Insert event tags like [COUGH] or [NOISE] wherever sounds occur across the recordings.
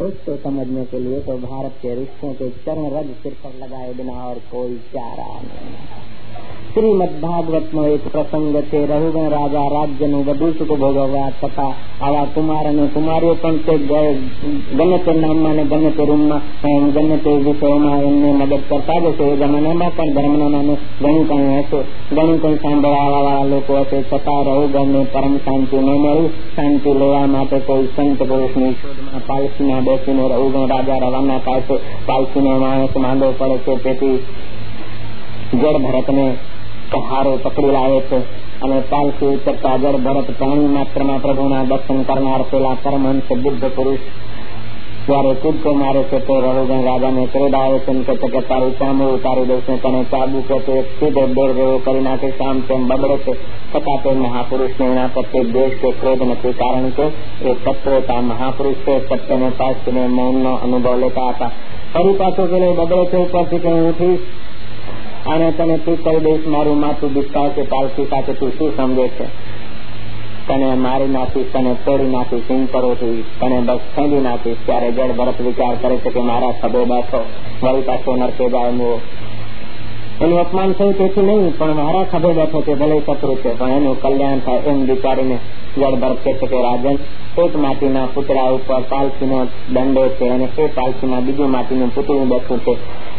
उसको समझने के लिए तो भारत के रिश्तों के चरण रज सिर पर लगाए बिना और कोई चारा नहीं। શ્રીમદભાગવતનો એક પ્રસંગ તે રઘુગણ રાજા રાજ્યનું બધું સુખ ભોગવવા તથા આવા કુમાર અને કુમારીઓ પણ તે ગમે તે નામમાં ને ગમે તે રૂમમાં ગમે તે વિષયોમાં એમને મદદ કરતા જ હશે એ જમાનામાં પણ ધર્મના નામે ઘણું કંઈ હશે ઘણું કંઈ સાંભળવાવાળા લોકો હશે છતાં રઘુગણને પરમ શાંતિ ન મળી શાંતિ લેવા માટે કોઈ સંત પુરુષની શોધમાં પાલસીમાં બેસીને રઘુગણ રાજા રવાના થાય છે પાલસીનો માણસ માંદો પડે છે તેથી જળ ભરતને કહારો પકડી લાવે છે અને પાલસી ઉતરતા જળ ભરત પ્રાણી માત્રમાં પ્રભુના દર્શન કરનાર પેલા પરમહંસ બુદ્ધ પુરુષ જયારે કૂદકો મારે છે તો રઘુગણ રાજાને ક્રોધ આવે છે કે છે કે તારું ચામડું ઉતારી દઈશ ને તને ચાબુ કે તે સીધો દોર જેવો કરી નાખે શામ તેમ બગડે છે છતાં તે મહાપુરુષને એના પ્રત્યે દેશ કે ક્રોધ નથી કારણ કે એ તત્વતા મહાપુરુષ છે સત્યને પાછને મૌનનો અનુભવ લેતા હતા ફરી પાછો પેલો બગડે છે ઉપરથી કે હું ઉઠીશ અને તને તું કહી દઈશ મારું માથું દુખતા છે પાલસી સાથે તું શું સમજે છે? તને મારી નાખીશ, તને તોડી નાખીશ એમ કરો છું તને બસ ફેંદી નાખીશ. ત્યારે જળ ભરત વિચાર કરે છે કે મારા સભો બેઠો વળી પાછો નરકે જાય એનું એનું અપમાન થયું તેથી નહીં પણ મારા ખભે બેઠો છે ભલે શત્રુ છે પણ એનું કલ્યાણ થાય એમ વિચારીને જળ ભરત કે છે કે રાજન એક માટીના પુતળા ઉપર પાલસીનો દંડો છે અને એ પાલસીમાં બીજું માટીનું પુતળું બેઠું છે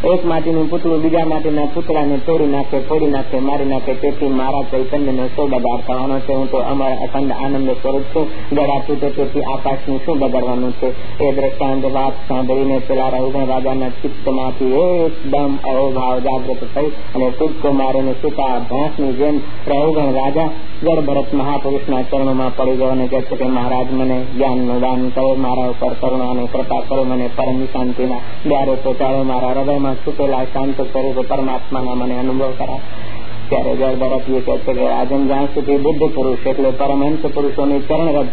એક માટીનું પુતળું બીજા માટીના પુતળાને તોડી નાખે તોડી નાખે મારી નાખે તેથી મારા ચૈતન્યનો શું બગાડ થવાનો છે હું તો અમારા અખંડ આનંદ સ્વરૂપ છું ગળા તૂટે તેથી આકાશનું શું બગાડવાનું છે એ દ્રષ્ટાંત વાત સાંભળીને પેલા રઘુગણ રાજાના ચિત્તમાંથી એકદમ અહોભાવ જાગૃત થઈ અને કૂદકો મારીને સીતા ભેંસની જેમ રઘુગણ રાજા જળ ભરત મહાપુરુષના ચરણોમાં પડી ગયો અને કહે છે કે મહારાજ મને જ્ઞાનનું દાન કરો મારા ઉપર કરુણા અને કૃપા કરો મને પરમ શાંતિના દ્વારે પહોંચાડો મારા હૃદયમાં છૂટેલા શાંત સ્વરૂપ પરમાત્માના મને અનુભવ કરા ત્યારે જળ ભરત એ કહે છે કે રાજન જ્યાં સુધી બુદ્ધ પુરુષ એટલે પરમહંસ પુરુષોની ચરણ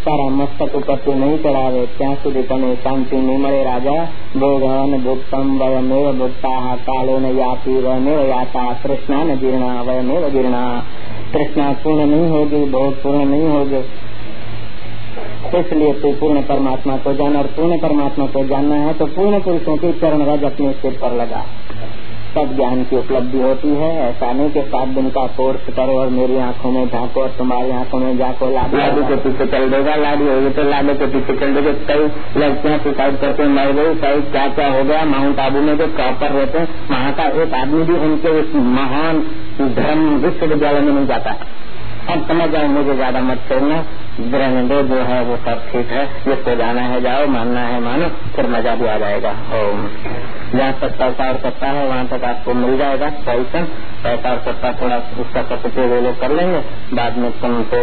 सारा मस्तक उपत्ति नहीं चढ़ावे। क्या सुधी तने शांति नहीं मरे राजा भोगन भुक्तम वयमेव भुक्ता कालो न याति वयमेव याता कृष्णा न जीर्णा वयमेव जीर्णा कृष्णा पूर्ण नहीं होगी भोग पूर्ण नहीं होगी इसलिए तू पूर्ण परमात्मा को जान और पूर्ण परमात्मा को जानना है तो पूर्ण पुरुषों के चरण रज अपने सिर पर लगा। तब ज्ञान की उपलब्धि होती है। ऐसा नहीं कि सात दिन का कोर्स करो और मेरी आँखों में झांको और तुम्हारी आँखों में झांको लाडू के पीछे चल देगा लाडू होगी तो लाडू के पीछे चल देगा। कई लड़कियाँ सुसाइड करके मर गई कई क्या क्या हो गया। माउंट आबू में जो टॉपर रहते हैं वहाँ का एक आदमी भी उनके उस महान धर्म विश्वविद्यालय में नहीं जाता अब समझ जाओ मुझे ज़्यादा मत छोड़ना। ग्रहण दो जो है वो सब ठीक है। जिसको जाना है जाओ मानना है मानो फिर मज़ा भी आ जाएगा। ओम। जहाँ तक पैसा और सत्ता है, वहाँ तक आपको मिल जाएगा पैसा पैसा और सत्ता थोड़ा उसका सत्य वे लोग कर लेंगे। बाद में तुमको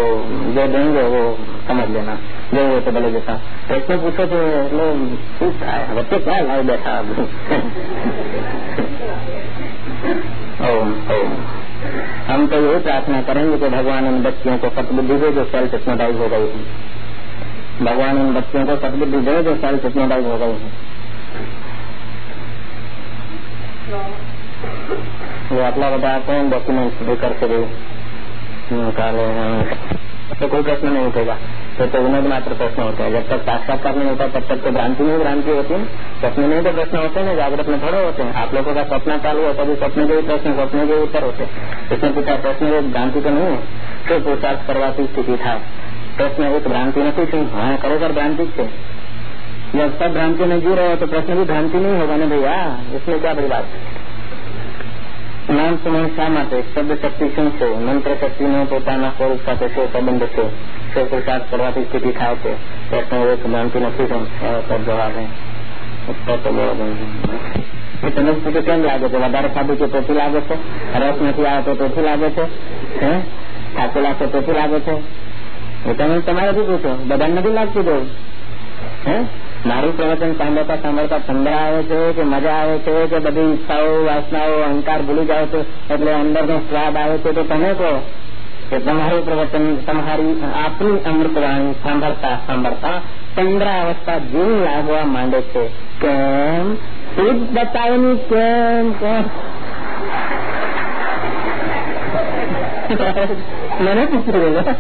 जो देंगे वो समझ लेना। जो वो तो बोले जैसा प्रश्न पूछो तो लोग है बच्चे क्या लाए बैठा [LAUGHS] हम तो यही प्रार्थना करेंगे कि भगवान उन बच्चियों को सतबुद्धि दे जो सेल्फ हिप्नोटाइज हो गई थी भगवान उन बच्चियों को सतबुद्धि दे जो सेल्फ हिप्नोटाइज हो गई है। वो अगला बताते हैं डॉक्यूमेंट्स लेकर के निकाले तो कोई प्रश्न नहीं उठेगा। तो तो विनोद मात्र प्रश्न होता है। जब तक साक्षात्कार नहीं होता, तब तक तो भ्रांति में भ्रांति होती है। सपने में तो प्रश्न होते हैं, जागृत में थोड़े होते हैं। आप लोगों का सपना चालू होता है तभी सपने के भी प्रश्न, सपने के उत्तर होते हैं। इसमें पूछा, प्रश्न भ्रांति तो नहीं है। तो पुरुषार्थ करवाती स्थिति था। प्रश्न एक, भ्रांति नहीं। थी हाँ खरेखर भ्रांति थे जब सब भ्रांति में जी रहे हो तो प्रश्न भी भ्रांति नहीं होगा ना भैया इसमें क्या बड़ी बात નામ સમય શા માટે શબ્દ શક્તિ શું છે મંત્ર શક્તિનો પોતાના સ્વરૂપ સાથે શું સંબંધ છે શું પુરુષાર્થ કરવાથી સ્થિતિ થાય છે પ્રશ્ન એક ભ્રાંતિ નથી જવાબ તમે પૂછો કેમ લાગે છે વધારે ખાધું છે તેથી લાગે છે રસ નથી આવતો તેથી લાગે છે થાકેલા છે તેથી લાગે છે એ તમે તમારાથી પૂછો બધાને નથી લાગતું જવું હે મારું પ્રવચન સાંભળતા સાંભળતા ઠંડા આવે છે કે મજા આવે છે કે બધી ઈચ્છાઓ વાસનાઓ અહંકાર ભૂલી જાવ છો એટલે અંદરનો સ્વાદ આવે છે તો તમે કહો કે તમારું પ્રવચન તમારી આપની અમૃતવાણી સાંભળતા સાંભળતા ચંદ્રા અવસ્થા જેવી લાગવા માંડે છે કેમ ખુદ બતાવની કેમ કેમ મને પૂછી રહ્યો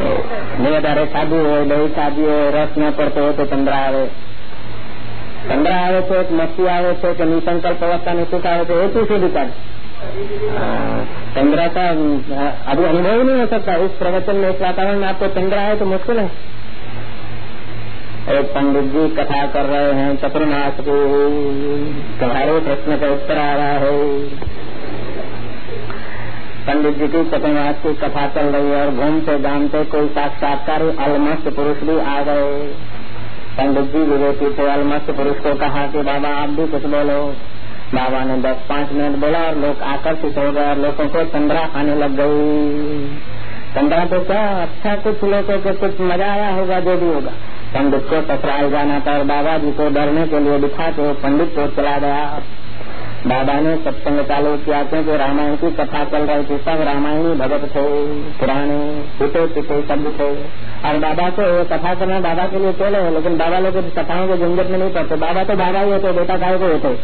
નહીં વધારે સાદું હોય દહીં સાદી હોય રસ ન પડતો હોય તો आए આવે ચંદ્ર આવે છે મસ્તી આવે છે કે નિસંકલ્પ અવસ્થાનું સુખ આવે છે એ શોધી કાઢ चंद्रा का अभी अनुभव नहीं हो सकता। उस प्रवचन में, इस वातावरण में आपको चंद्रा है तो मुश्किल है। एक पंडित जी कथा कर रहे हैं चतुर्नाश को तुम्हारे प्रश्न का उत्तर आ रहा है। पंडित जी की चतुर्नाथ की कथा चल रही है और घूमते घामते कोई साक्षात्कार अलमस्त पुरुष भी आ गए। पंडित जी विवेकी थे अलमस्त पुरुष को कहा कि बाबा, आप भी कुछ बोलो। बाबा ने दस पाँच मिनट बोला और लोग आकर्षित हो गए और लोगों को चंद्रा आने लग गई। चंद्रा तो क्या अच्छा कुछ लोगों को कुछ मज़ा आया होगा, जो भी होगा। पंडित को ससुराल जाना था और बाबा जी को डरने के लिए दिखा के पंडित को चला गया। बाबा ने सत्संग चालू किया, क्योंकि रामायण की कथा चल रही थी, सब रामायणी भगत थे, पुराने, पिटे पिटे सब थे। और बाबा को कथा करना, बाबा के लिए चले लेकिन बाबा लोग कथाओं के झंझट में नहीं पड़ते। बाबा तो बाबा ही होते, बेटा काय को होते।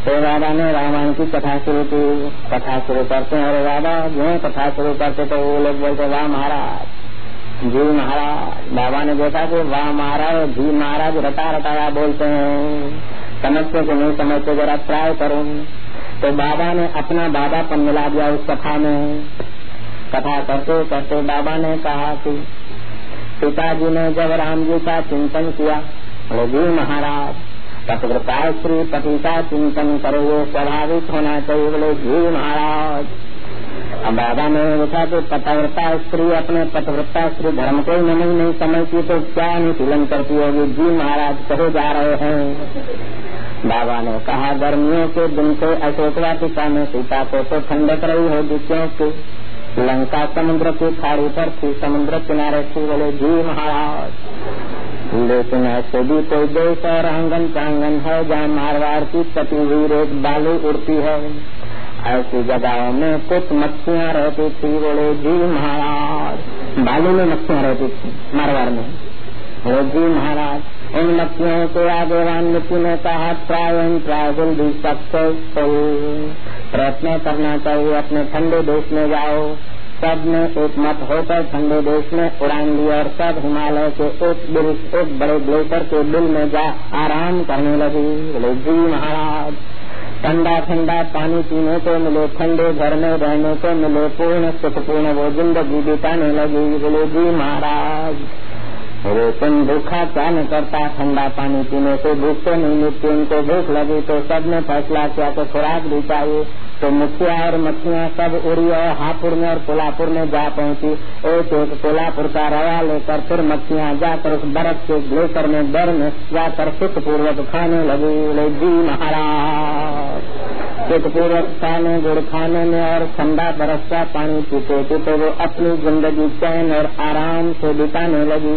तो बाबा ने रामायण की कथा शुरू की, कथा शुरू करते हैं। और बाबा जो कथा शुरू करते तो वो लोग बोलते, वाह महाराज, जी महाराज। बाबा ने देखा कि वाह महाराज, जी महाराज रटा रटाया बोलते हैं। समझते कि नहीं समझते, जरा ट्राई करो। तो बाबा ने अपना बाबा पर मिला दिया उस कथा में। कथा करते करते बाबा ने कहा कि पिताजी ने जब राम जी का चिंतन किया, बोले, जी महाराज पत्रकार श्री पति का चिंतन करो, वो स्वाभाविक होना चाहिए। बोले, जी महाराज। अब बाबा ने देखा कि पतव्रता स्त्री अपने पतव्रता स्त्री धर्म को ही नहीं, नहीं समझती तो क्या अनुशीलन करती होगी? जी महाराज कहे जा रहे हैं। बाबा ने कहा गर्मियों के दिन से अशोक वाटिका में सीता को तो ठंडक रही होगी क्योंकि लंका समुद्र की खाड़ी पर थी समुद्र किनारे थी बोले जी महाराज लेकिन ऐसे भी कोई देश और आँगन प्रांगन है जहाँ मारवाड़ की पति हुई रेत बालू उड़ती है। ऐसी जगहों में कुछ मच्छियाँ रहती थी, बोले, जी महाराज। बालू में मच्छियाँ रहती थी, मारवाड़ में। बोले, जी महाराज। उन मच्छियों के आगे वाल्मीकि ने कहा try and try will be successful प्रयत्न करना चाहिए, अपने ठंडे देश में जाओ। सबने एक मत होकर ठंडे देश में उड़ान ली और सब हिमालय के एक एक बड़े ग्लेशियर के बिल में जा आराम करने लगी। बोले, जी महाराज। ठंडा ठंडा पानी पीने को मिले, ठंडे घर में रहने को मिले, पूर्ण सुखपूर्ण वो ज़िंदगी बिताने लगी बोले जी महाराज तुम भूखा क्या न करता, ठंडा पानी पीने से भूख तो नहीं मिलती उनको भूख लगी तो सबने फैसला किया तो खुराक भी चाहिए। तो मुखिया और मछलियाँ सब उड़ी और हापुड़ में और कोल्हापुर में जा पहुँची। एक एक कोल्हापुर का रवा लेकर फिर मछलियाँ जाकर उस बर्फ़ के ग्लेशियर में डर में जाकर सुख पूर्वक खाने लगी। जी महाराज। सुख पूर्वक खाने गुड़ खाने में और ठंडा बरस का पानी पीते पीते वो अपनी ज़िंदगी चैन और आराम से बिताने लगी।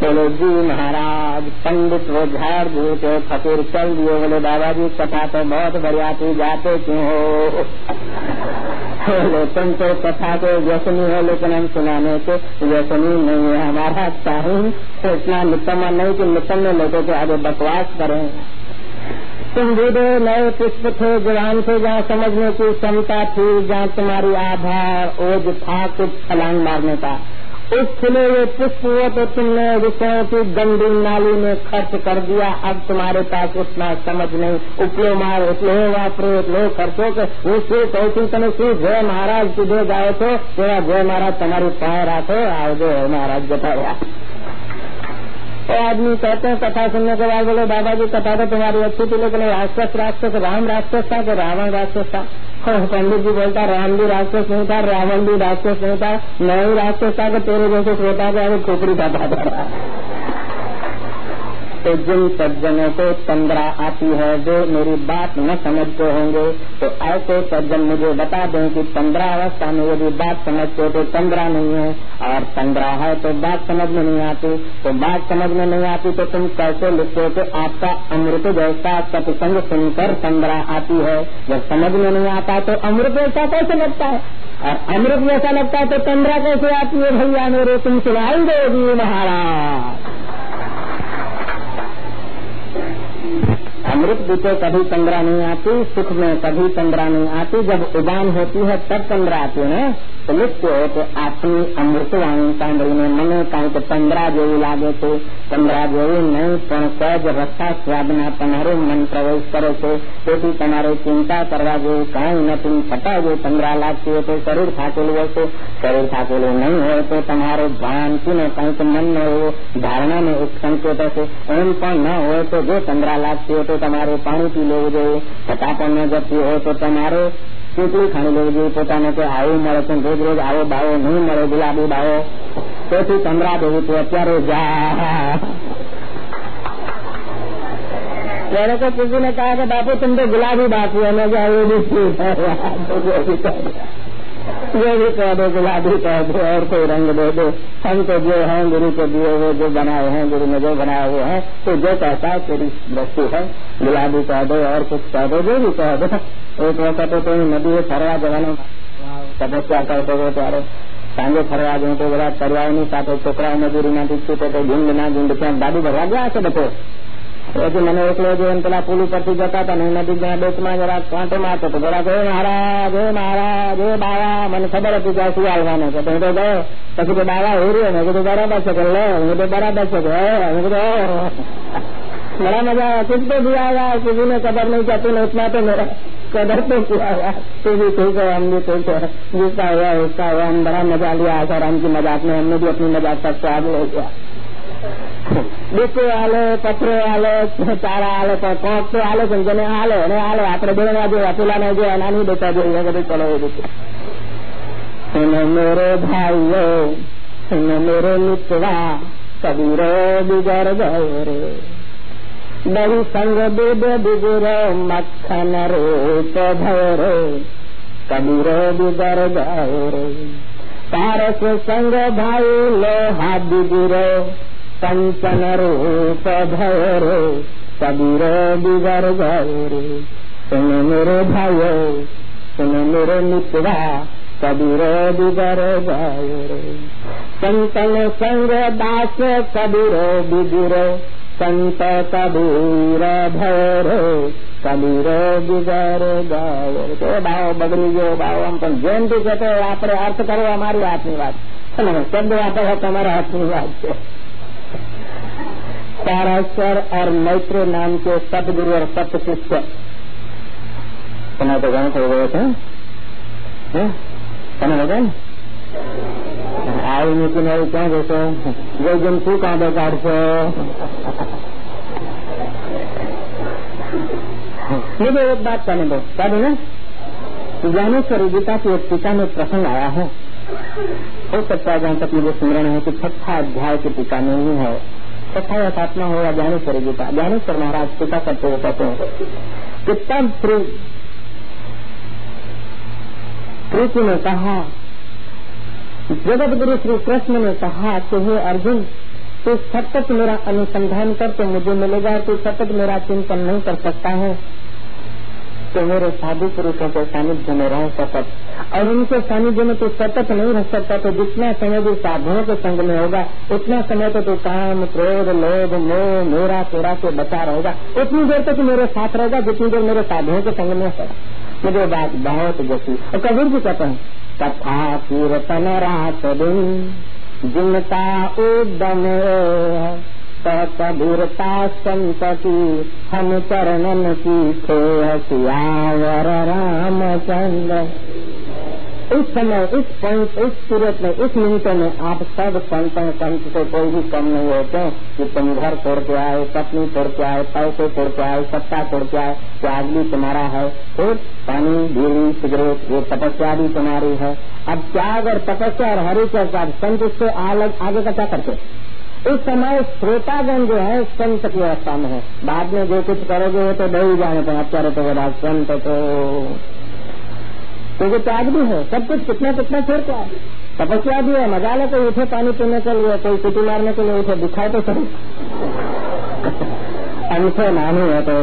बोले, जी महाराज, पंडित वो झाड़ दिए थे फकीर चल दिए। बोले दादाजी कथा तो बहुत बढ़िया थी, जाते क्यों हो? बोले, तुम तो कथा के व्यसनी हो, लेकिन हम सुनाने के व्यसनी नहीं है। हमारा चाहिए तो इतना निकम्मा नहीं कि निकम्मे लोगों के आगे बकवास करें। तुम नए पुष्प थे ज़ुबान थे, जहाँ समझने की क्षमता थी, जहाँ तुम्हारी आधार ओज था कुछ छलांग मारने का। उस खिले हुए पुष्प हुए तो तुमने विषयों की गंदी नाली में खर्च कर दिया। अब तुम्हारे पास उतना समझ नहीं। उपलो मार, उपलो वापरे उपलो खर्चो उससे कैसी सी जय महाराज, तुझे गाय थे। तेरा जय महाराज, तुम्हारी पाए आते जय महाराज बताया तो आदमी कहते हैं, कथा सुनने के बाद बोले बाबा जी कथा तो तुम्हारी अच्छी थी, लेकिन राक्षस राक्षस, राम राक्षस था कि रावण राक्षस था? पंडित जी बोलता, राम भी राक्षस नहीं था, रावण भी राक्षस नहीं था, मैं ही राक्षस था कि तेरे जैसे श्रोता के आगे खोपड़ी था। तो जिन सज्जनों को तंद्रा आती है जो मेरी बात न समझते होंगे। तो ऐसे सज्जन मुझे बता दें कि तंद्रा अवस्था में यदि बात समझते तो तंद्रा नहीं है। और तंद्रा है तो बात समझ में नहीं आती। तो बात समझ में नहीं आती तो तुम कैसे लिखते हो कि आपका अमृत जैसा सत्संग सुनकर तंद्रा आती है? जब समझ में नहीं आता तो अमृत जैसा कैसे लगता है? और अमृत जैसा लगता है तो तंद्रा कैसे आती है? भैया मेरे, तुम जी महाराज। दुख बीते कभी चंद्रा नहीं आती सुख में कभी चंद्रा नहीं आती जब उबान होती है तब चंद्रा आती है तो लिखते हो तो આપની અમૃતવાણી સાંભળીને મને કાંઈક ચંદ્રા જેવું લાગે છે ચંદ્રા જેવું નહીં પણ સહજ રસ્તા સ્વાદના તમારું મન પ્રવેશ કરે છે તેથી તમારે ચિંતા કરવા જેવું કાંઈ નથી છતાં જો ચંદ્રા લાગતી હોય તો શરીર થાકેલું હશે શરીર થાકેલું નહીં હોય તો તમારો ભ્રાંતિને કંઈક મનનો એવો ધારણાનો એક સંકેત હશે એમ પણ ન હોય તો જો ચંદ્રા લાગતી હોય તો તમારે तुम्हारे पानी पी लेव जो पता पर न जपी हो तो तुम्हारे चूटी खाणी लेव जो पोता ने तो आए तो रोज रोज आओ बाओ नहीं मरे गुलाबी बाओ तो चंद्रा देव तू अत्य जा तेरे को किसी ने कहा कि बापू तुम तो गुलाबी बाकी है ना जो ये भी कह दो गुलाबी कह दो और कोई रंग दे दो हम तो जो है गुरु के दिए हुए जो बनाए हैं गुरु ने जो बनाए हुए हैं तो जो कहता है तेरी वस्तु है गुलाबी कह दो और कुछ कह दो जो भी कह दो एक वक्त तो नदी फरवा જવાનું તપસ્યા કરતો હતો ત્યારે સાંજે ફરવા જવું તો બધા પરિવારની સાથે છોકરાઓ મજૂરીમાંથી છૂટે તો ઝુંડ ના ઝુંડ ત્યાં ગાડી ભરવા ગયા છે બધો પછી મને એકલો જો પેલા પુલ ઉપરથી જતા હતા ને નદી બેચમાં જરા કાંટો મારતો હતો જરા ગયો મહારાજ હે મહારાજ હે બાવા મને ખબર હતી કે શું આવવાનો છે તો હું તો ગયો પછી તો બાવા હોર્યો મેં કીધું બરાબર છે કે લે હું તો બરાબર છે કે હું કીધું बड़ा मजा आया कुछ तो भी आया किसी ने कदर नहीं किया तूने उतना तो मेरा कदर तो किया हुआ तू भी ठीक है हम भी ठीक है जिसका हुआ उसका हुआ हम बड़ा मजा लिया आसाराम की मजाक में हमने भी अपनी मजाक का स्वाद ले गया ડીકુ હાલે પથરો હાલે ચારા હાલે કોક તો હાલે પણ જેને હાલે એને હાલે આપણે બોલવા જોઈએ પેલા ને જોઈએ નાની બેટા જોઈએ બધું ચલો એ રીતે અને મેરો ભાઈઓ અને મેરો મિત્રા કબીરો બિગર ગયો રે દરી સંગ દૂધ બિગરો મખન રૂપ ભયો રે કબીરો બિગર ગયો રે તારસ સંગ ભાઈ લો હાથ બિગરો कंचन रूप भरो कबीरो बिगड़ गए रे सुन मेरे भाइयों सुन मेरे मित्रवा कबीरो बिगड़ गए रे संतन संग दास कबीरो बिगड़ो संत कबीर भरो કબીરો બિગર ગાયો તો બાવો બગડી ગયો બાવો આમ પણ જેમ થી કહેતો આપણે અર્થ કરવો અમારી હાથની વાત શબ્દ વાપરવા તમારા હાથની વાત છે ताराश्वर और मैत्र नाम के सतगुरु और सत्य शिष्य समय तो गणित हो। गए थे समय हो गए आई मीटिंग नहीं, क्या जैसे जो जन तू कहा बेकार से? मुझे एक बात कहने दो। क्या देना ज्ञानेश्वर गीता की एक टीका में प्रसंग आया है। हो सकता है जहाँ तक मुझे स्मरण है कि छठा अध्याय की टीका में ही है। छठा यथात्मा होगा ज्ञानेश्वर गीता। ज्ञानेश्वर महाराज पिता करते हुए कहते हैं कि तब श्री कृष्ण ने कहा जगत गुरु श्री कृष्ण ने कहा कि हे अर्जुन, तू सतत मेरा अनुसंधान कर तो मुझे मिलेगा, तू सतत मेरा चिंतन नहीं कर सकता है। तो मेरे साधु पुरुषों के सानिध्य में रह सतत। और उनके सानिध्य में तो सतत नहीं रह सकता तो जितना समय भी साधुओं के संग में होगा उतना समय तो, तू काम क्रोध लोभ मोह मेरा तेरा से बचा रहेगा। उतनी देर तक मेरे साथ रहेगा जितनी देर मेरे साधुओं के संग में होगा मुझे बात बहुत जैसी। और कबीर जी कहते हैं कथा कीर्तन रात दिन जिनका उद्यम कबीरता संतति हम चरणन की थे सियावर रामचंद्र। इस समय, इस पॉइंट इस सूरत में, इस मिनटों में आप सब संतों संत से कोई भी कम नहीं होते कि तुम घर तोड़ के आए, पत्नी तोड़ के आए, पैसे तोड़ के आए, सत्ता तोड़ के आए, त्याग भी तुम्हारा है। फिर पानी, बीड़ी, सिगरेट, ये तपस्या भी तुम्हारी है। अब त्याग और तपस्या और हरि के साथ संत उससे आगे का क्या करते इस समय श्रोतागण जो है संत की अवस्था में है बाद में जो कुछ करोगे वो तो दही जाने पर અત્યારે तो बड़ा संत तो क्योंकि त्याग भी है सब कुछ कितना कितना छोड़ क्या है तपस्या भी है मजा ले कोई उठे पानी पीने के लिए कोई कुटी मारने के लिए उठे दिखाए तो सही अंशो नानी है तो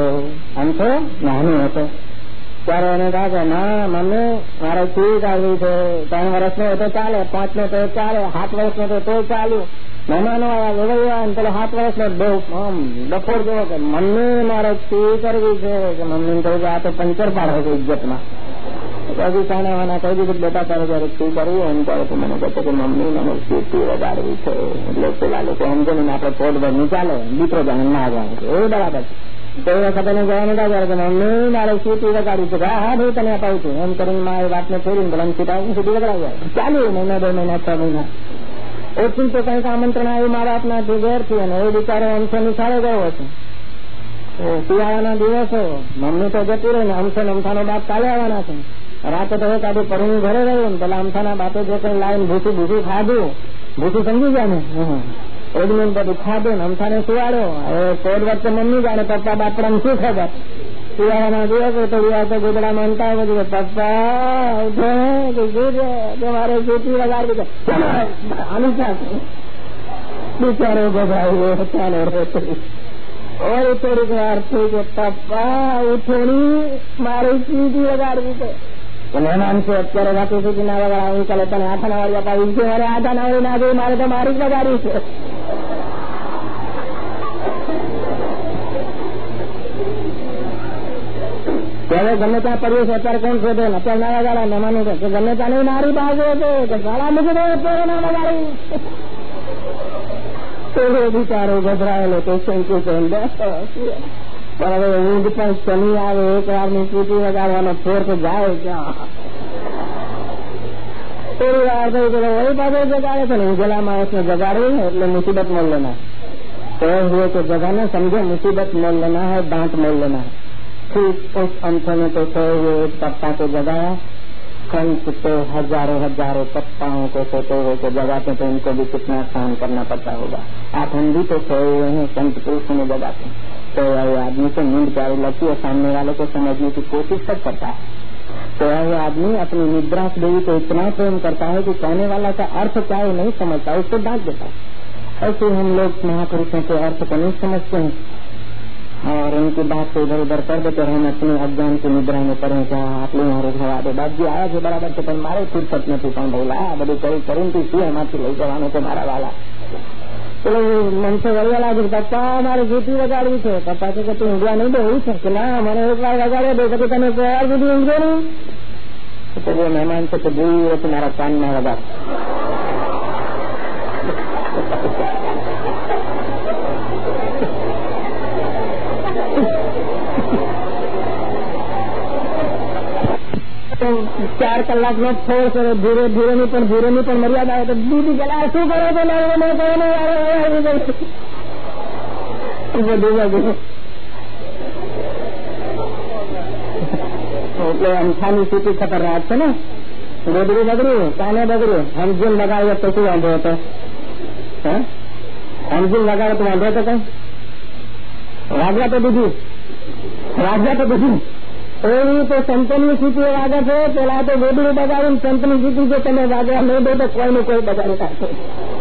अंशो नानी है तो ત્યારે એને કહા કે ના મમ્મી મારે ઠીક આવી છે ત્રણ વર્ષ નો તો ચાલે પાંચ નો તો ચાલે સાત વર્ષ નો તો ચાલ્યું મહેમાનો આવ્યા વેવાયા પેલો હાથ વર્ષનો બહુ બપોર જેવો કે મમ્મી મારે શું કરવી છે કે મમ્મી કહ્યું કે આ તો પંચર પાડે છે ઇજ્જતમાં પછી સાણાવાના કહી દીધું બેટા તારે જયારે શું કરવું એમ ત્યારે તો મને કહે કે મમ્મી મને સીટી વગાડવી છે એટલે પેલા લોકો સમજે ને આપણે પોટ ભર નહીં ચાલે દીકરો જાણે ના જાણે એ બરાબર તો એ વખતે એને જવા નતા ત્યારે કે મમ્મી મારે સીટી વગાડવી છે હા ભાઈ તને અપાવું છું એમ કરીને મારી વાતને છોડીને પેલા સીટા સીટી વગાડવા ચાલુ મહિના બે મહિના છ મહિના ઓછી તો કઈક આમંત્રણ આવ્યું મારા આપના ઘેરથી અને એ બિચારો અંશો નિશાળે ગયો હતો શિયાળાના દિવસો મમ્મી તો જતી રહી ને અંશો અમથાનો બાપ કાલે આવવાના છે રાતે તો એક આડું પરણું ઘરે રહ્યું ને પેલા અમથાના બાપે જે કઈ લાઈન ભૂસું ભૂસું ખાધું ભૂસું સમજી ગયા ને એડમિન બધું ખાધું ને અમથાને સુવાડ્યો હવે કોડ વચ્ચે મમ્મી જાણે પપ્પા બાપડા શું ખબર શિયાળાના દિવસે તો તો ગોદડા માનતા બધું પપ્પા ઉઠે મારે ચૂંટણી વગાડી દે આનું ક્યાં બિચારો ગભરાયો ચાલો और થોડીક વાર થઈ કે પપ્પા ઉઠોણી મારે ચીટી વગાડવી છે મહેમાન છે અત્યારે રાતે સુધી ના વગાડા ચાલે તને આઠા ના વાળી અપાવી છે મારે આઠા ના વાળી ના જોઈ મારે તો મારી જ વગાડી છે હવે ગમે ત્યાં પડ્યું છે અત્યારે કોણ શોધે અત્યારે નાના ગાળા મહેમાનો છે કે ગમે ત્યાં નહીં મારી પાસે હતો કે ગાળા મૂકી દે નાના ગાળી બિચારો ગભરાયેલો તો શંકુ પણ હવે ઊંઘ પણ શનિ આવે એક વાર ની સ્વીટી વગાડવાનો ફેર તો જાય ક્યાં થોડી વાર થઈ ગયો વળી પાછો જગાડે છે ને ઊંઘેલા માણસને જગાડવું એટલે મુસીબત મોલ લેના તો હોય તો જગાને સમજો મુસીબત મોલ લેના હે દાંત મોલ લેના હે है फिर उस अंत में तो सोए हुए एक पत्ता को जगाया। कंस तो हज़ारों हज़ारों पत्ताओं को सोते हुए को जगाते तो उनको भी कितना सहन करना पड़ता होगा। आप हम भी तो सोए हुए हैं, संत पुरुष में जगाते तो आदमी को नींद प्यारी लगती है, सामने वाले को समझने की कोशिश सब करता है। तो वह आदमी अपनी निद्रा देवी को इतना प्रेम करता है कि कहने वाला का अर्थ क्या है नहीं समझता उसको डांट देता ऐसे हम लोग महापुरुषों के अर्थ को नहीं समझते हैं। और उनकी बात को इधर उधर कर देते हम अपने अज्ञान की निद्रा में पड़े क्या આટલું મારું જવા દે બાપજી આવ્યા છે બરાબર છે પણ મારે ફુરસત નથી પણ ભાઈ આ બધું કરી કરીને શું એમાંથી લઈ જવાનું છે મારા વાલા પેલો મનસે વળવા લાગે પપ્પા મારે જૂતી વગાડવી છે પપ્પા છે કે તું ઊંઘવા નહીં દે એવું છે કે ના મને એક વાર વગાડે દે પછી તમે વાર સુધી ઊંઘો નહીં તો જે મહેમાન છે તે દૂર મારા કાનમાં વગાડ ચાર કલાક નો ફોર્સ ધીરે ધીરે ની પણ ધીરે ની પણ મર્યાદા આવે તો દીદી પેલા શું કરો છો બધું એટલે અંઠાની સ્થિતિ ખતરનાક છે ને ગોદડું બગડ્યું કાને બગડ્યું હમજીન લગાવીએ તો શું વાંધો હતો હમજીન લગાવે તો વાંધો હતો કઈ વાગ્યા તો દીધું વાગ્યા તો દીધું એવી તો સંતની સ્થિતિ વાગે છે પેલા તો ગોદડું બગાડીને સંતની સ્થિતિ જો તમે વાગ્યા નહીં દો તો કોઈનું કોઈ બગાડી કાઢશે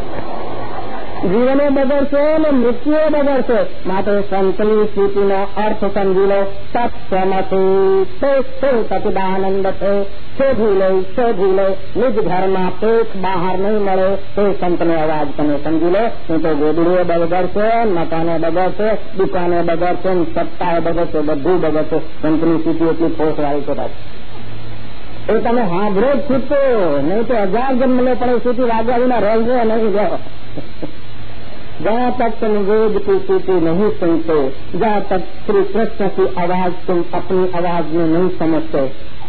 જીવને બગડશે ને મૃત્યુએ બગડશે માટે સંતની સ્થિતિનો અર્થ સમજી લો સત્સમથી સચિદાનંદ છે શોધી લે શોધી લે નિજ ઘરમાં પેટ બહાર નહીં મળે તે સંતનો અવાજ તમે સમજી લો નહીં તો ગોદડીએ બગડશે મકાને બગડશે દુકાને બગડશે સત્તાએ બગડશે બધું બગડશે સંતની સ્થિતિ એટલી પોષવાળી છે એ તમે હાજરો જ છૂટો નહીં તો હજાર જન્મ લે પણ એ સ્થિતિ વાગ્યા વિના રહેશે નહીં જાઓ जहाँ तक तुम वेद की सीटी नहीं सुनते जहाँ तक श्री कृष्ण की आवाज़ तुम अपनी आवाज़ में नहीं समझते।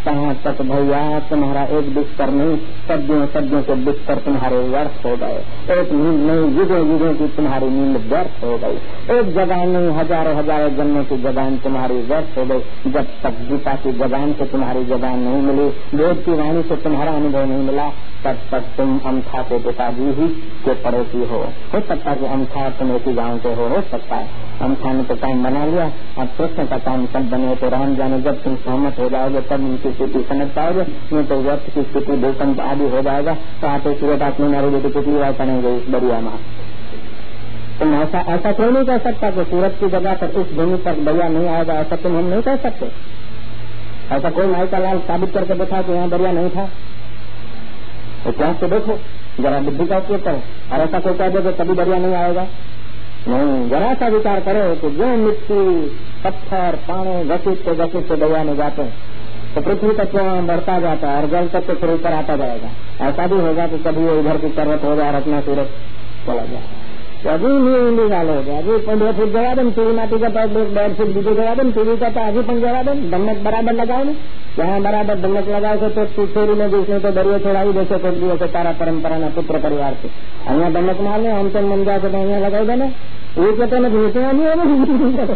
कहाँ तक भैया, तुम्हारा एक बिस्तर नहीं सब्जियों सब्जियों के बिस्तर तुम्हारे व्यर्थ हो गए। एक नींद नहीं, युगों युगों की तुम्हारी नींद व्यर्थ हो गई। एक जगह नहीं, हज़ारों हज़ारों जन्मों की जबान तुम्हारी व्यर्थ हो गई। जब तक गीता की जबान से तुम्हारी जबान नहीं मिली, वेद की वाणी से तुम्हारा अनुभव नहीं मिला, तब तक तुम अमथा के पिताजी ही के पड़ोसी हो। सकता कि अमथा तुम एक गाँव के हो हो सकता है। अमथा ने तो काम बना लिया। अब कृष्ण का काम सब बने तो राम जाने, जब तुम सहमत हो जाओगे, तब उनकी स्थिति समझ पाओगे? नहीं तो व्यक्त की स्थिति भूकंप आदि हो जाएगा तो आप एक सूरत आपने मारी बेटी कितनी बार करेंगे इस बरिया में? तुम ऐसा ऐसा कोई नहीं कह सकता कि सूरत की जगह पर इस भूमि पर दरिया नहीं आएगा? ऐसा तुम हम नहीं कह सकते। ऐसा कोई माई का लाल साबित करके देखा कि यहाँ दरिया नहीं था? तो क्या से देखो? जरा बुद्धि का उपयोग करो। और ऐसा कोई कह दे तो कभी दरिया नहीं आएगा? नहीं, जरा सा विचार करो कि जो मिट्टी, पत्थर, पानी, घसीट के घसीट के दरिया में जाते हैं तो पृथ्वी तक बढ़ता जाता है और जल तक तो फिर ऊपर आता जाएगा। ऐसा भी होगा कि कभी वो इधर की पर्वत हो जाए और अपना सूरज चला जाए। तो अभी ही इंडी गाल हो गया। अभी पंद्रह फीट जगा दें टीवी माटी का तो डेढ़ फीट बीजे जगा दें टीवी का तो अभी पंच जगा दें दमक बराबर लगाओ ना। यहाँ बराबर दमक लगाओ तो, तो फेरी में जिसने तो दरिया छोड़ाई जैसे तो दिए तारा परंपरा ना पुत्र परिवार से। अहियाँ दमक मारे हम तो मन जाकर अहियाँ लगाई देना ये कहते ना भेजना नहीं होगा।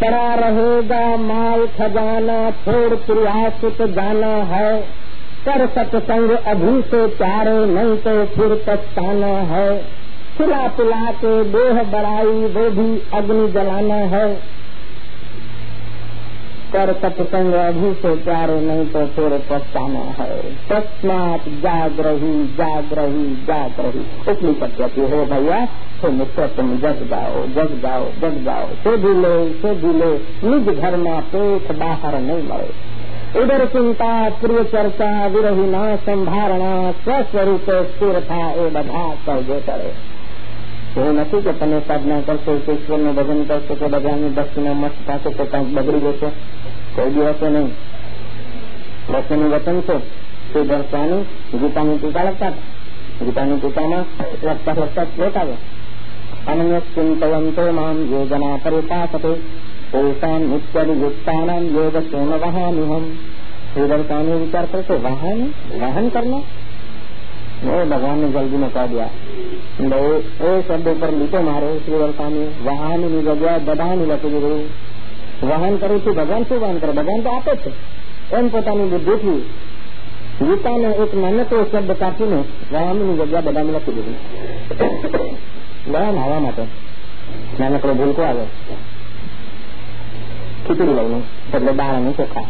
पड़ा रहेगा माल खजाना, छोड़ प्रयासित जाना है। कर सत्संग अभी से प्यारे, नहीं तो फिर पछताना है। खिला पिला के देह बड़ाई वो भी अग्नि जलाना है। कर सत्संग अभी से प्यारे नहीं तो फिर पछताना है। तस्मात जाग्रही जाग्रही जाग्रही। इतनी हो भैया तो मित्र, तुम जग जाओ जग जाओ जग जाओ। से भी से भी निज घर में पेट बाहर नहीं मरे। उधर चिंता, प्रिय चर्चा, विरही ना संभारणा, स्वस्वरूप स्थिर था ए बधा सर्वे करे એવું નથી કે તમે સાધના કરશો કે ઈશ્વરનું ભજન કરશો કે બધાની દક્ષિણા મસ્ત થશે તો કાંઈક બગડી જશે કોઈ દિવસે નહીં લક્ષ્મીનું વચન છે તે દર્શાની ગીતાની ટીકા લખતા ગીતાની ટીકામાં લખતા લખતા શ્લોક આવ્યો અન્ય ચિંતવંતો મામ યોજના પરિતા સતે તેષામ ઇત્યાદિ યોગ શોન વહામિહમ શ્રી દર્શાની વિચાર કરશે વાહન વાહન કરનાર वो भगवान ने जल्दी में कह दिया એ શબ્દ ઉપર લીટો મારો શ્રીવર સ્વામી વાહન ની જગ્યાએ બધાની લખી દીધું વહન કરું છું ભગવાન શું વહન કરે ભગવાન તો આપે છે એમ પોતાની બુદ્ધિથી ગીતાને એક નાનકડો શબ્દ કાપીને વાહનની જગ્યા બધાને લખી દીધું ગયા નાવા માટે નાનકડો ભૂલકો આવે ખીચડી લઈને એટલે દાળ અને ચોખા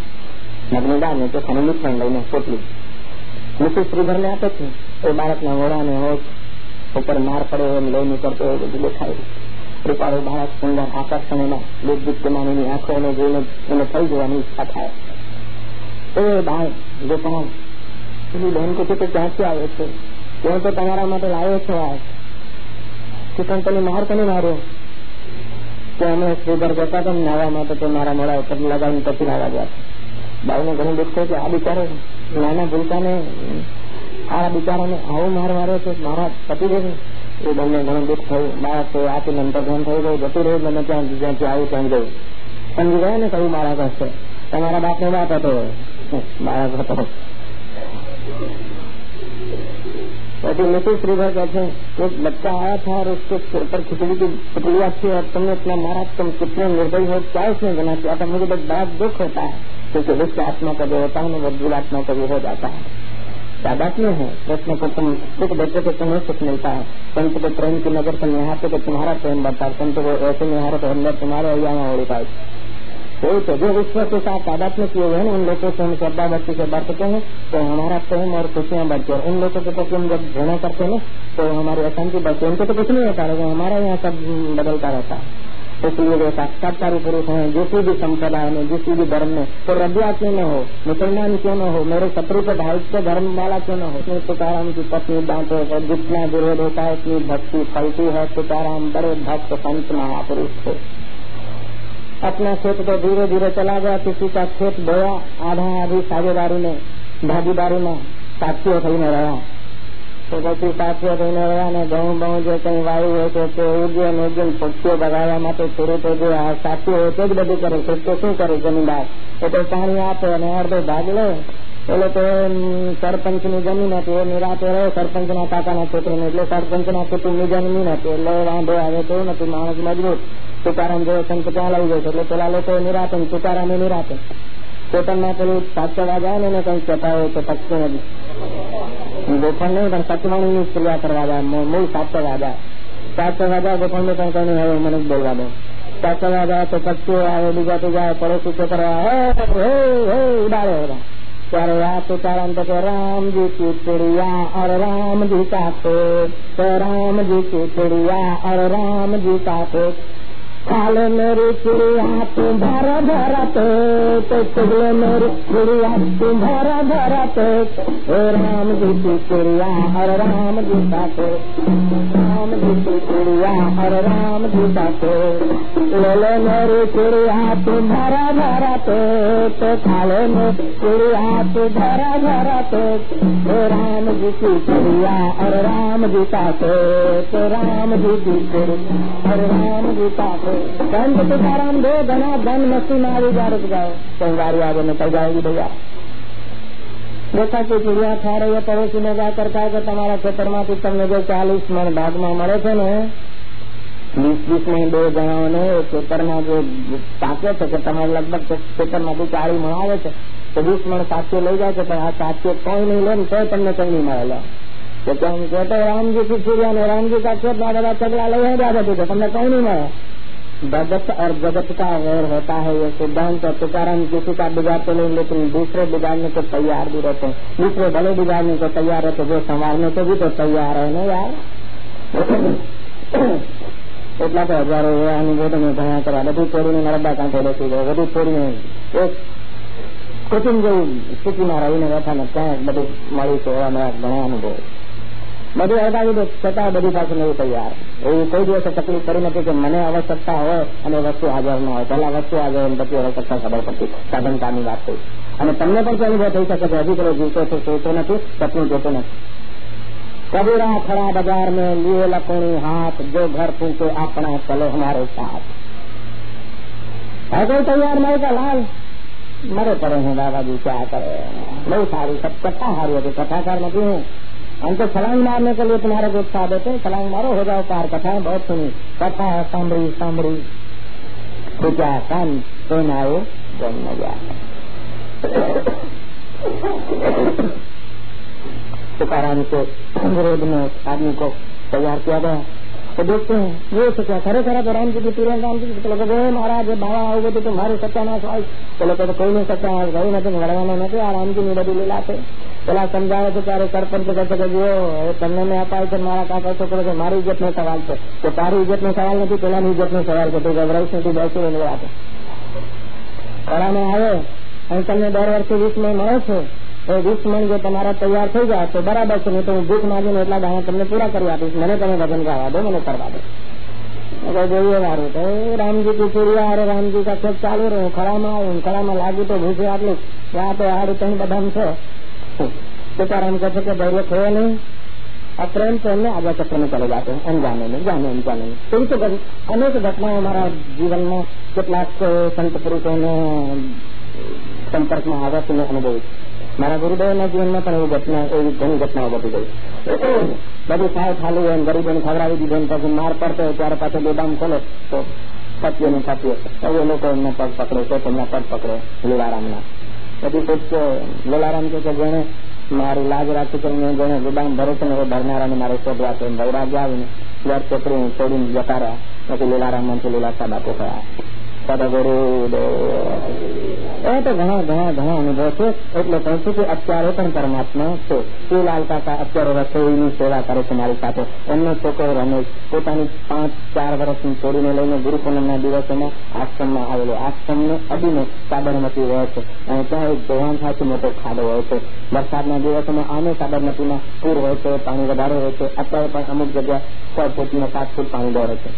મગની દાળ ને ચોખાનું મિશ્રણ લઈને પોટલી મીઠું શ્રીધરને આપે છે એ બાળકના ઘોડાને હોશ ઉપર માર પડે એમ લઈ નીકળતો એ બધું દેખાય કૃપાળુ બાળક સુંદર આકર્ષણ એના દૂધ દીપ્યમાનીની આંખોને જોઈને એને થઈ જવાની ઈચ્છા થાય એ બાળ ગોપાલ પેલી બહેન પૂછે કે ક્યાંથી આવે છે હું તો તમારા માટે લાવ્યો છો આ કે પણ તને માર કોને માર્યો કે અમે શ્રીધર જતા હતા નાવા માટે તો મારા મોડા ઉપર લગાવીને પછી નાવા ગયા બાળને ઘણું દુઃખ થયું કે આ બિચારો નાના ભૂલકાને આ બિચારાને આવો માર માર્યો છે મારા પતિદેવ એ બંને ઘણું દુઃખ થયું બાળક તો આપીને અંતર્ધ્યાન થઈ ગયું જતું રહ્યું મને ત્યાં જ્યાંથી આવું ત્યાં ગયું સમજી ગયા ને કયું બાળક હશે તમારા બાપ નો બાપ હતો બાળક હતો પછી नितिन श्रीधर कहते हैं एक बच्चा आया था और उसके सिर पर खिचड़ी की पुतलिया थी और तुमने इतना मारा तुम कितने निर्दयी हो क्या उसने बना किया था मुझे बस बड़ा दुख होता है क्योंकि दुष्ट आत्मा का जो होता है ना वो दुरात्मा का भी हो जाता है तादात्म्य है। प्रश्न को तुम सुख देते तो तुम्हें सुख मिलता है। संत को प्रेम की नज़र से निहारते तो तुम्हारा प्रेम बढ़ता है। संत को ऐसे निहारो तो अंदर तुम्हारे अयामा ओढ़ी पाए वही तो जो ईश्वर के साथ तादात में किए हुए हैं, उन लोगों से हम श्रद्धा भक्ति से बरतते हैं तो हमारा प्रेम और खुशियाँ बढ़ती है। उन लोगों के प्रति हम जब घृणा करते हैं तो हमारी अशांति बढ़ती है। उनको तो कुछ नहीं होता, लेकिन हमारा यहाँ सब बदलता रहता है। इसलिए वो साक्षात्कार पुरुष है, जिसी भी संप्रदाय में, जिस भी धर्म में तो रबिया क्यों न हो, मुसलमान क्यों न हो, मेरे शत्रु के ढाई के धर्म वाला क्यों न हो? तो तुकाराम की पत्नी बांटे और जितना विरोध होता है, उतनी भक्ति फलती है। तुकाराम बड़े भक्त, संत, महापुरुष थे। अपना खेत तो धीरे धीरे चला गया, किसी का खेत बोया आधा आधी साझेदारी में, भागीदारी में, साक्षी होटल में रहा। તો પછી સાક્ષીઓ થઈને રહ્યા ને ઘઉં બહુ જે કઈ વાયુ હોય તો તે ઉગે ને ઉગે પક્ષીઓ બગાડવા માટે ખેડૂતો જે સાક્ષીઓ હોય તે જ બધું કરે છે તો શું કરે જમીનદાર એ તો પાણી આપે અને અડધો ભાગ લે એટલે તો સરપંચ ની જમીન હતી એ નિરાતે રહે સરપંચ ના કાકાના છોકરીને એટલે સરપંચ ના કુટુંબ ની જમીન હતી એટલે વાંધો આવે તો નથી માણસ મજબૂત તુકારામ જેવો સંત ત્યાં લઈ જાય એટલે પેલા લોકો નિરાતે તુકારામ નિરાતે પોતાના પેલું સાચવા જાય ને એને કઈ કહેતા હોય તો પક્ષી નથી ગોફણ નહીં પણ સચવાણી ની ક્રિયા કરવા જાય મૂળ સાચવા જાય સાચવા જાય ગોફણ ને પણ કઈ હવે મને બોલવા દો સાચવા જાય તો પક્ષીઓ આવે બીજા તો જાય પડોશી છોકરા ઉડાડે બધા ત્યારે આ તુકારામ તો કે રામજી की चिड़िया और राम जी का पेट तो राम जी की चिड़िया और राम जी का पेट काले मेरी चिड़िया तू भर भरत तो चुगले मेरी चिड़िया तू भर भरत हे राम जी की चिड़िया, हर राम जी का राम जी की चिड़िया हर राम जी का ले ले मेरी चिड़िया तू भर भरत तो काले मेरी चिड़िया तू भर भरत हे राम जी की चिड़िया, हर राम जी का तो राम जी की चिड़िया, हर राम जी का को धन तुकाराम दो धना धन मस्ती में આવી जा रुक जाओ बारी आगे निकल जाएगी भैया। બેટા તે ચીડિયા ખારે એ પડોશીને જાકર કહે કે તમારા ખેતરમાંથી તમને જે ચાલીસ મણ ભાગમાં મળે છે ને વીસ વીસ નહીં બે જણાઓને ખેતરમાં જે પાકે છે કે તમારે લગભગ ખેતરમાંથી ચાળી મણ આવે છે તો વીસ મણ સાચે લઈ જાય છે પણ આ સાચે કોઈ નહીં લે ને તો તમને કંઈ નહીં મળે તો કેમ કે રામજી થી ચીડિયા ને રામજી કા ખેતમાં બધા ચગલા લઈ જાય બધું તમને કંઈ નહીં મળે जगत और जगत का वैर होता है ये सिद्धांत और तुकाराम किसी का बिगाड़ते नहीं लेकिन दूसरे बिगाड़ने को तैयार भी रहते हैं दूसरे भले बिगाड़ने को तैयार रहते जो संभालने को भी तो तैयार है ना यार એટલા તો હજારો એવા અનુભવ મેં ભણ્યા કરવા બધી ચોરીને નર્મદા કાંઠે બેસી ગયો બધી ચોરીને એક કુટુંબ જેવું સ્થિતિમાં રહીને બેઠા ને ત્યાં બધું મળ્યું છે એવા મેં ઘણા અનુભવ બધું હટાવી દો છતાં બધી પાસે એવું તૈયાર એવી કોઈ દિવસે તકલીફ કરી નથી કે મને આવશ્યકતા હોય અને વસ્તુ હાજર ન હોય પહેલા વસ્તુ હાજર હોય પછી આવશ્યકતા ખબર પડતી સાધનતાની વાત થઈ અને તમને પણ અનુભવ થઈ શકે કે હજી પેલો જીવતો છે જોતો નથી સપનું જોતો નથી कबीरा खड़ा बाजार में लिए लकोणी हाथ जो घर फूके अपना चलो हमारे साथ है कोई तैयार नहीं का लाल मरे पड़े हैं दादाजी क्या करे बहुत सारी सब कथा हारी होती कथाकार नहीं हूँ हम तो छलांग मारने के लिए तुम्हारे को उत्साह देते छलांग मारो, हो जाओ पार। कथा बहुत सुनी। कथा है सामरी सामरी पूजा कान तो आयो तो न गया तुकाराम के, विरोध में आदमी को तैयार किया गया। तो देखते हैं ये सोचा खरे खरा तो राम जी की तुरंत राम जी की तो लोग महाराज बाबा आओगे तो तुम्हारे सत्यानाश आई तो लोग तो कोई नहीं सत्यानाश गई નથી વળવાનો નથી આ રામજી ની બધી લીલા છે પેલા સમજાવે છે ત્યારે સરપંચ કહે છે કે જો તમને મેં અપાય છે મારા કાકા છોકરો છે મારી ઇજ્જત નો સવાલ છે તો તારી ઇજ્જત નો સવાલ નથી પેલાની ઇજ્જત નો સવાલ છે તું ગભરાઈશ નથી બેસી રહી વાત કળામાં આવે અને તમને દર વર્ષે વીસ મણ મળે છે दुश्मन जो तुम्हारा तैयार थी जाए तो बराबर से नहीं तो दुख मांगी ने एटा गाया तुमने पूरा करवा दीस मैंने तुम्हें भजन गावा दो मैंने करवा दो जोई की चिड़िया अरे राम जी का खेत चालू रहे खड़ा मारू खड़ा में लागू तो भूसे आप लोग वहाँ आ रही कहीं बदम से तुकाराम कह सके बहुत खो नहीं अप्रेम से हमने आगे चक्र में चले जाते हैं अनजाने में जाने अनजाने में कई तो अनेक घटना हमारा जीवन में कितना संत पुरुषों ने संपर्क में आवा सुने अनुभव મારા ગુરુદેવના જીવનમાં પણ એવી ઘટના એવી ઘણી ઘટનાઓ બધી ગઈ બધું સાવ ખાલી હોય ગરીબોને ખવડાવી દીધો પછી માર પડતો હોય ત્યારે પાછો બેદામ ખોલે તો સત્ય ને સત્ય હવે લોકો એમને પગ પકડે છે તેમના પગ પકડે લીલારામના બધી પૂછશે લીલારામ કે જેને મારી લાજ રાખી કરીને જેને ગુદામ ભરે છે ને એ ભરનારાને મારે શોધવા છે વૈરાગ્ય આવીને યાર છોકરી છોડીને જતા રહ્યા પછી લીલારામ મંત્રી લીલાસા બાપુ થયા સદગુરુ એ તો ઘણા ઘણા ઘણા અનુભવ છે એટલે કહું છું કે અત્યારે પણ પરમાત્મા છે શિવલાલ કાકા અત્યારે રસોઈની સેવા કરે છે મારી સાથે એમનો છોકરો રમેશ પોતાની પાંચ ચાર વર્ષની છોડીને લઈને ગુરુ પૂનમના દિવસોમાં આશ્રમમાં આવેલો આશ્રમને અડીને સાબરમતી રહે છે અને ત્યાં એક જવાન સાથે મોટો ખાડો હોય છે વરસાદના દિવસોમાં આમે સાબરમતીમાં પૂર હોય છે પાણી વધારે હોય છે અત્યારે પણ અમુક જગ્યા છ ફૂટમાં સાત ફૂટ પાણી દોડે છે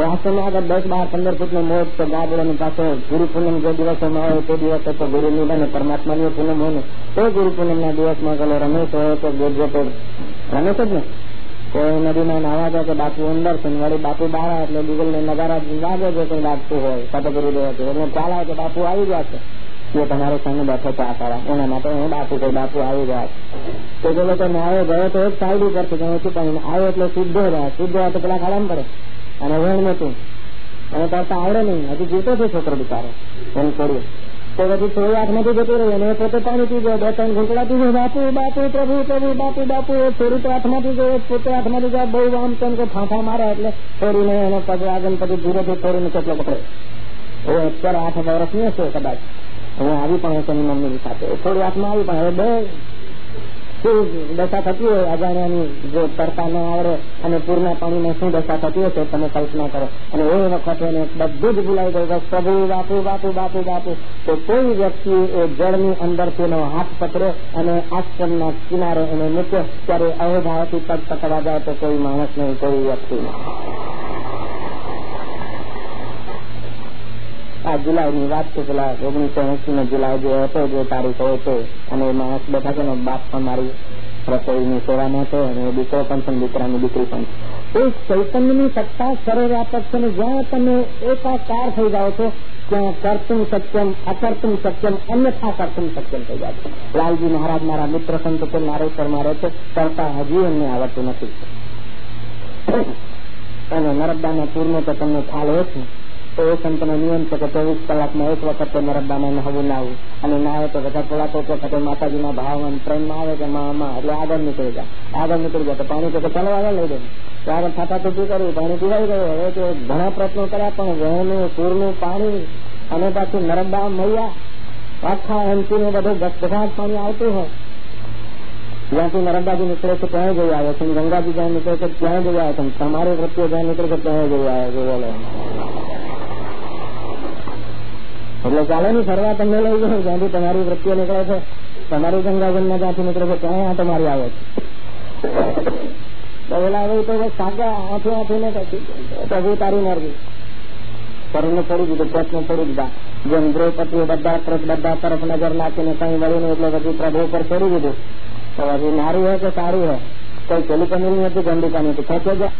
આશ્રમ આગળ દસ બાર પંદર ફૂટ નો મોટ તો ગાબડો પાછો ગુરુ પૂનમ જે દિવસોમાં હોય તે દિવસે તો ગુરુ ની બને પરમાત્માની પૂનમ હોય ને તો ગુરુ પૂનમ ના દિવસમાં પેલો રમેશ હોય તો ગોજો તો રમેશ જ ને કોઈ નદીમાં નાવા જાય કે બાપુ અંદર છે વળી બાપુ બહાર એટલે ગૂગલ ને નગારા વાગે છે કઈ લાગતું હોય સત ગુરુદેવ હતું એટલે ખ્યાલ આવે કે બાપુ આવી ગયા છે એ તમારો સામે બેઠો છે આ સારા એના માટે હું બાપુ કોઈ બાપુ આવી ગયા તો જે લોકો નાવે ગયો તો એક સાઈડ ઉપર છે હું પણ આવ્યો એટલે સીધો રહ્યા સીધો તો પેલા ખાડામાં પડે અને વેણ નતું અને કરતા આવડે નહીં હજુ જીતો છે છોકરો બિચારો એમ છોડ્યું તો પછી થોડી હાથમાંથી જતું રહ્યું અને પોતે પાણી પી ગયો બે ત્રણ ઘૂંટડા પી બાપુ બાપુ પ્રભુ પ્રભુ બાપુ બાપુ છોડી તો હાથમાંથી ગયો પોતે હાથમાંથી જાય બહુ આમ તેમ કે ફાંફા મારે એટલે છોડીને એનો પગ આગળ પછી ધીરેથી છોડીને કેટલો પકડે એ અત્યારે આઠ વર્ષની હશે કદાચ હું આવી પણ હશે મમ્મીની સાથે થોડી હાથમાં આવી પણ હવે બે શું દશા થતી હોય અજાણ્યાની જો તરતા ન આવડે અને પૂરના પાણીમાં શું દશા થતી હોય તે તમે કલ્પના કરો અને એ વખતે બધું જ ભૂલાઈ ગયું બસ પ્રભુ બાપુ બાપુ બાપુ બાપુ તો કોઈ વ્યક્તિ એ જળની અંદર તેનો હાથ પકડ્યો અને આશ્રમના કિનારે એને મૂક્યો ત્યારે અવધાવથી પગ પકડવા જાય તો કોઈ માણસ નહીં કોઈ વ્યક્તિ નહીં આ જુલાઈની વાત છે પેલા ઓગણીસો એસી નો જુલાઈ જે હતો જે તારીખ હોય છે અને માણસ બેઠા છે ને બાપ પણ મારી રસોઈની સેવામાં છે અને દીકરો પણ છે દીકરાની દીકરી પણ એ ચૈતન્યની સત્તા સર્વવ્યાપક છે ને જ્યાં તમે એકાકાર થઈ જાઓ છો ત્યાં કરતું સત્યમ અકર્તું સત્યમ અન્યથા કરતું સત્યમ થઈ જાય છે લાલજી મહારાજ મારા મિત્ર સંત છે નારેશ્વર મારે છે કરતા હજી એમને આવડતું નથી અને નર્મદાના પૂરનો તો તમને ખ્યાલ હોય છે તો એ સંતનો નિયમ છે કે ચોવીસ કલાકમાં એક વખત નર્મદામાં નહવું નાવું અને ના આવે તો બધા થોડા એક વખતે માતાજીના ભાવમાં પ્રેમમાં આવે કે માં એટલે આગળ નીકળી જાય આગળ નીકળી જાય તો પાણી તો ચાલો આગળ લઈ જાય તો આગળ થતા તો શું કરવું પાણી પીવાઈ ગયું હવે તો ઘણા પ્રશ્નો કર્યા પણ વહેનું પૂરનું પાણી અને પાછું નર્મદા મૈયા આખા એમસી નું બધું બધા પાણી આવતું હોય જ્યાંથી નર્મદાજી નીકળે છે ત્યાં જઈ આવે છે ગંગાજી જ્યાં નીકળે છે ત્યાં જઈ આવે છે તમારી વૃત્તિઓ જ્યાં નીકળે છે ત્યાં જઈ આવે છે બોલો એટલે ચાલો ની ફરવા તમને લઈ ગયો જ્યાંથી તમારી વૃત્તિઓ નીકળે છે તમારી ગંગાજન જ્યાંથી નીકળે છે ત્યાં આ તમારી આવે છે ઓલા હવે તો સાગા આંખે આંખે ને પ્રભુ તારી મરજી શરીરને છોડી દીધું પ્રશ્ન છોડી દીધા જેમ દ્રૌપદીઓ બધા બધા તરફ નજર નાખીને કઈ વળીને એટલે પછી પ્રભુ પર છોડી દીધું તો પછી નારી હોય કે સારી હોય કોઈ પેલી પનીર ની હતી ગંદી પાણી હતી ખેંચે જાય